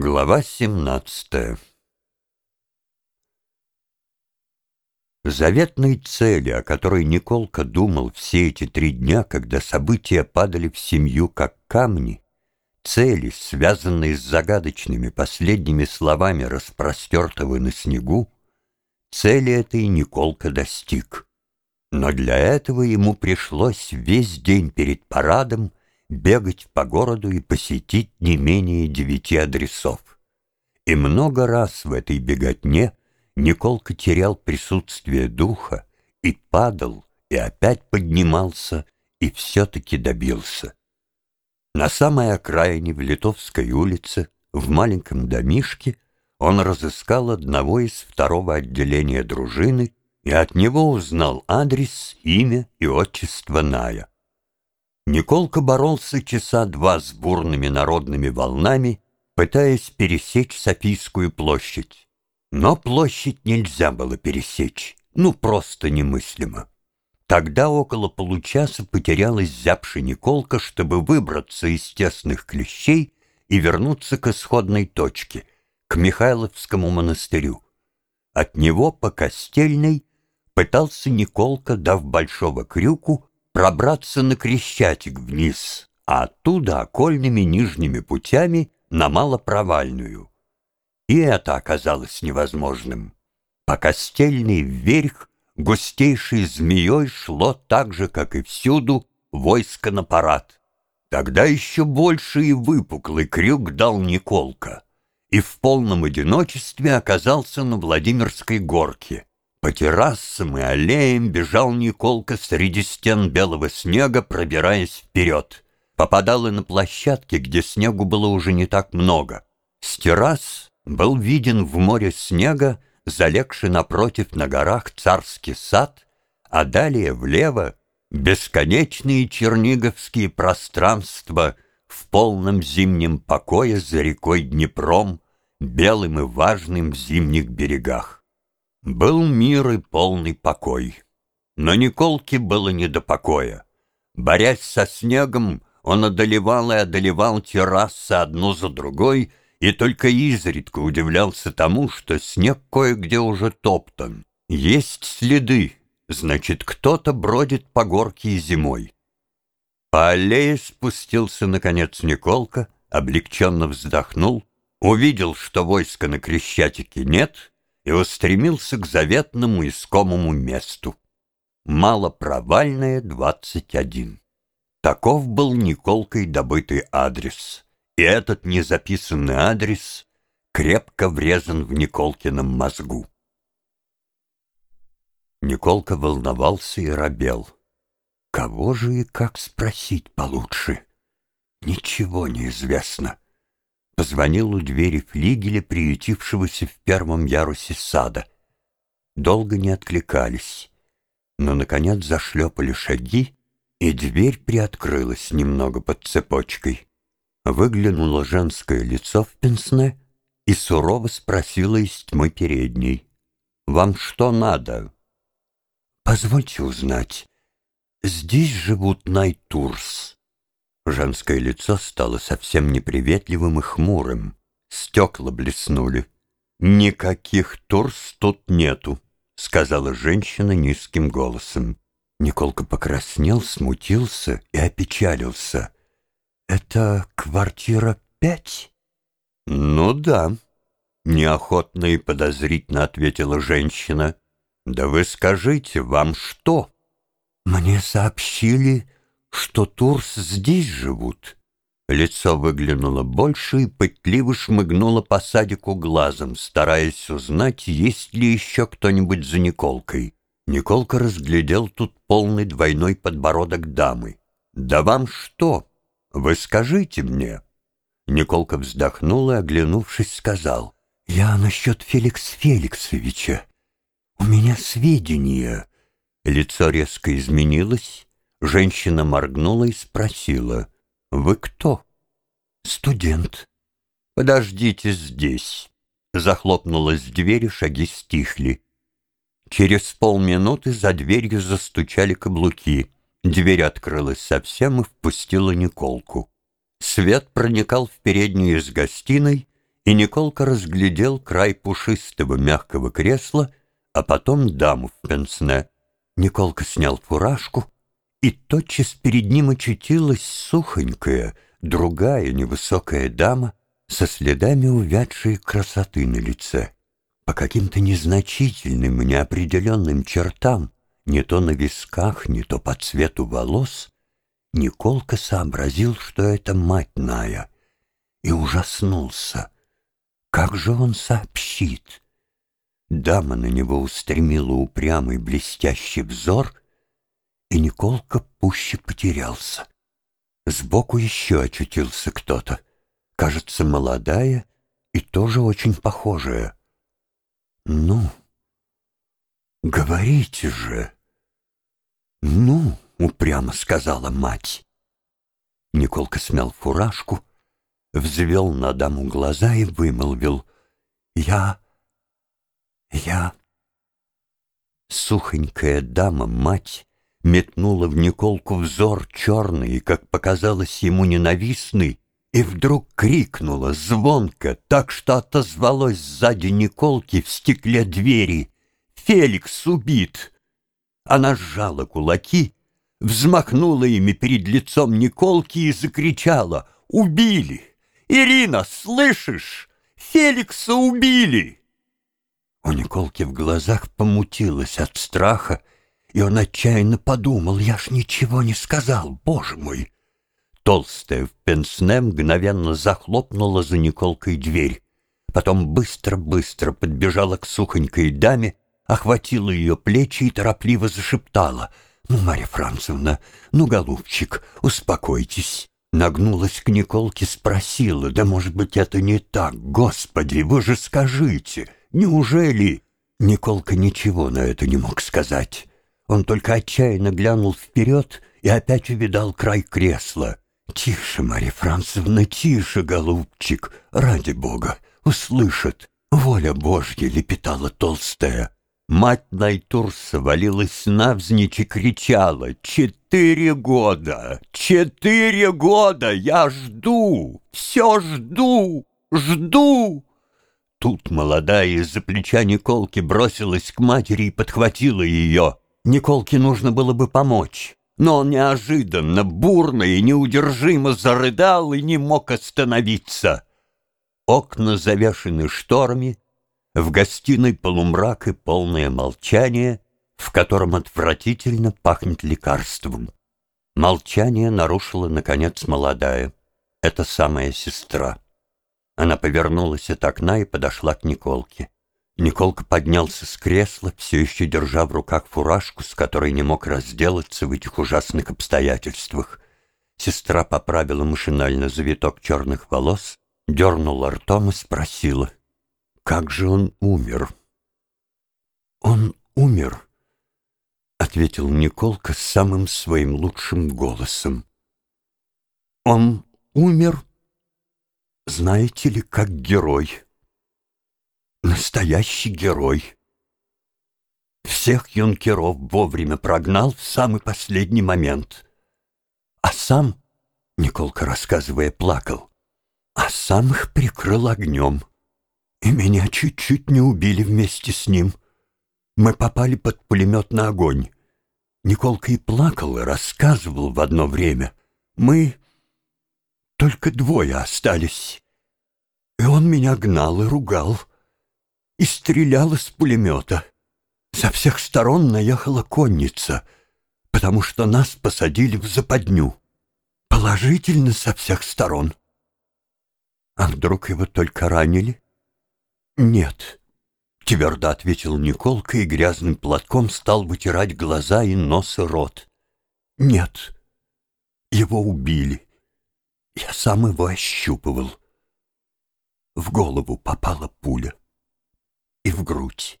Глава 17 Заветной цели, о которой Николка думал все эти три дня, когда события падали в семью как камни, цели, связанные с загадочными последними словами распростертого на снегу, цели этой Николка достиг. Но для этого ему пришлось весь день перед парадом бегать по городу и посетить не менее девяти адресов. И много раз в этой беготне Николка терял присутствие духа и падал, и опять поднимался, и все-таки добился. На самой окраине в Литовской улице, в маленьком домишке, он разыскал одного из второго отделения дружины и от него узнал адрес, имя и отчество Ная. Николка боролся часа два с бурными народными волнами, пытаясь пересечь Софийскую площадь. Но площадь нельзя было пересечь, ну просто немыслимо. Тогда около получаса потерялась зябший Николка, чтобы выбраться из тесных клещей и вернуться к исходной точке, к Михайловскому монастырю. От него по Костельной пытался Николка, дав большого крюку, пробраться на Крещатик вниз, а оттуда окольными нижними путями на Малопровальную. И это оказалось невозможным. По Костельной вверх густейшей змеей шло так же, как и всюду, войско на парад. Тогда еще больше и выпуклый крюк дал Николка, и в полном одиночестве оказался на Владимирской горке. По террасам и аллеям бежал Николка среди стен белого снега, пробираясь вперед. Попадал и на площадке, где снегу было уже не так много. С террас был виден в море снега, залегший напротив на горах царский сад, а далее влево бесконечные черниговские пространства в полном зимнем покое за рекой Днепром, белым и важным в зимних берегах. Был мир и полный покой. Но Николке было не до покоя. Борясь со снегом, он одолевал и одолевал террасы одну за другой, и только изредка удивлялся тому, что снег кое-где уже топтан. Есть следы, значит, кто-то бродит по горке зимой. По аллее спустился, наконец, Николка, облегченно вздохнул, увидел, что войска на Крещатике нет, и устремился к заветному искомому месту. Малопровальная, 21. Таков был Николкой добытый адрес, и этот незаписанный адрес крепко врезан в Николкином мозгу. Николка волновался и робел. Кого же и как спросить получше? Ничего не известно позвонил у двери флигеля, приютившегося в первом ярусе сада. Долго не откликались, но, наконец, зашлепали шаги, и дверь приоткрылась немного под цепочкой. Выглянуло женское лицо в пенсне и сурово спросила из тьмы передней. «Вам что надо?» «Позвольте узнать, здесь живут Найтурс?» Женское лицо стало совсем неприветливым и хмурым. Стекла блеснули. «Никаких турс тут нету», — сказала женщина низким голосом. Николка покраснел, смутился и опечалился. «Это квартира пять?» «Ну да», — неохотно и подозрительно ответила женщина. «Да вы скажите, вам что?» «Мне сообщили, что Турс здесь живут. Лицо выглянуло больше и пытливо шмыгнуло по садику глазом, стараясь узнать, есть ли еще кто-нибудь за Николкой. Николка разглядел тут полный двойной подбородок дамы. «Да вам что? Вы скажите мне!» Николка вздохнул и, оглянувшись, сказал. «Я насчет Феликс Феликсовича. У меня сведения». Лицо резко изменилось, Женщина моргнула и спросила, «Вы кто?» «Студент». «Подождите здесь». Захлопнулась дверь, и шаги стихли. Через полминуты за дверью застучали каблуки. Дверь открылась совсем и впустила Николку. Свет проникал в переднюю из гостиной, И Николка разглядел край пушистого мягкого кресла, а потом даму в пенсне. Николка снял фуражку, и тотчас перед ним очутилась сухонькая, другая невысокая дама со следами увядшей красоты на лице. По каким-то незначительным и неопределенным чертам, не то на висках, не то по цвету волос, Николка сообразил, что это мать Ная, и ужаснулся. Как же он сообщит? Дама на него устремила упрямый блестящий взор, и Николка пуще потерялся. Сбоку еще очутился кто-то, кажется, молодая и тоже очень похожая. «Ну, говорите же!» «Ну!» — упрямо сказала мать. Николка смял фуражку, взвел на даму глаза и вымолвил. «Я... я...» Сухонькая дама, мать, метнула в Николку взор черный как показалось ему, ненавистный, и вдруг крикнула звонко, так что отозвалось сзади Николки в стекле двери. «Феликс убит!» Она сжала кулаки, взмахнула ими перед лицом Николки и закричала «Убили! Ирина, слышишь? Феликса убили!» У Николки в глазах помутилось от страха, и он отчаянно подумал, «Я ж ничего не сказал, боже мой!» Толстая в пенсне мгновенно захлопнула за Николкой дверь. Потом быстро-быстро подбежала к сухонькой даме, охватила ее плечи и торопливо зашептала. «Ну, Марья Францевна, ну, голубчик, успокойтесь». Нагнулась к Николке, спросила, «Да, может быть, это не так? Господи, вы же скажите, неужели...» Николка ничего на это не мог сказать. Он только отчаянно глянул вперед и опять увидал край кресла. «Тише, Марья Францевна, тише, голубчик, ради бога, услышат. Воля Божья!» — лепетала толстая. Мать Найтурса валилась навзничь и кричала «Четыре года! Четыре года! Я жду! Все жду! Жду!» Тут молодая из-за плеча Николки бросилась к матери и подхватила ее. Николке нужно было бы помочь но он неожиданно, бурно и неудержимо зарыдал и не мог остановиться. Окна завешены шторами, в гостиной полумрак и полное молчание, в котором отвратительно пахнет лекарством. Молчание нарушила, наконец, молодая, эта самая сестра. Она повернулась от окна и подошла к Николке. Николка поднялся с кресла, все еще держа в руках фуражку, с которой не мог разделаться в этих ужасных обстоятельствах. Сестра поправила машинально завиток черных волос, дернула ртом и спросила, «Как же он умер?» «Он умер», — ответил Николка самым своим лучшим голосом. «Он умер, знаете ли, как герой». Настоящий герой. Всех юнкеров вовремя прогнал в самый последний момент. А сам, Николка, рассказывая, плакал, а сам их прикрыл огнем. И меня чуть-чуть не убили вместе с ним. Мы попали под пулеметный огонь. Николка и плакал, и рассказывал в одно время. Мы только двое остались. И он меня гнал и ругал и стрелял из пулемета. Со всех сторон наехала конница, потому что нас посадили в западню. Положительно со всех сторон. А вдруг его только ранили? Нет, твердо ответил Николка и грязным платком стал вытирать глаза и нос и рот. Нет, его убили. Я сам его ощупывал. В голову попала пуля и в грудь.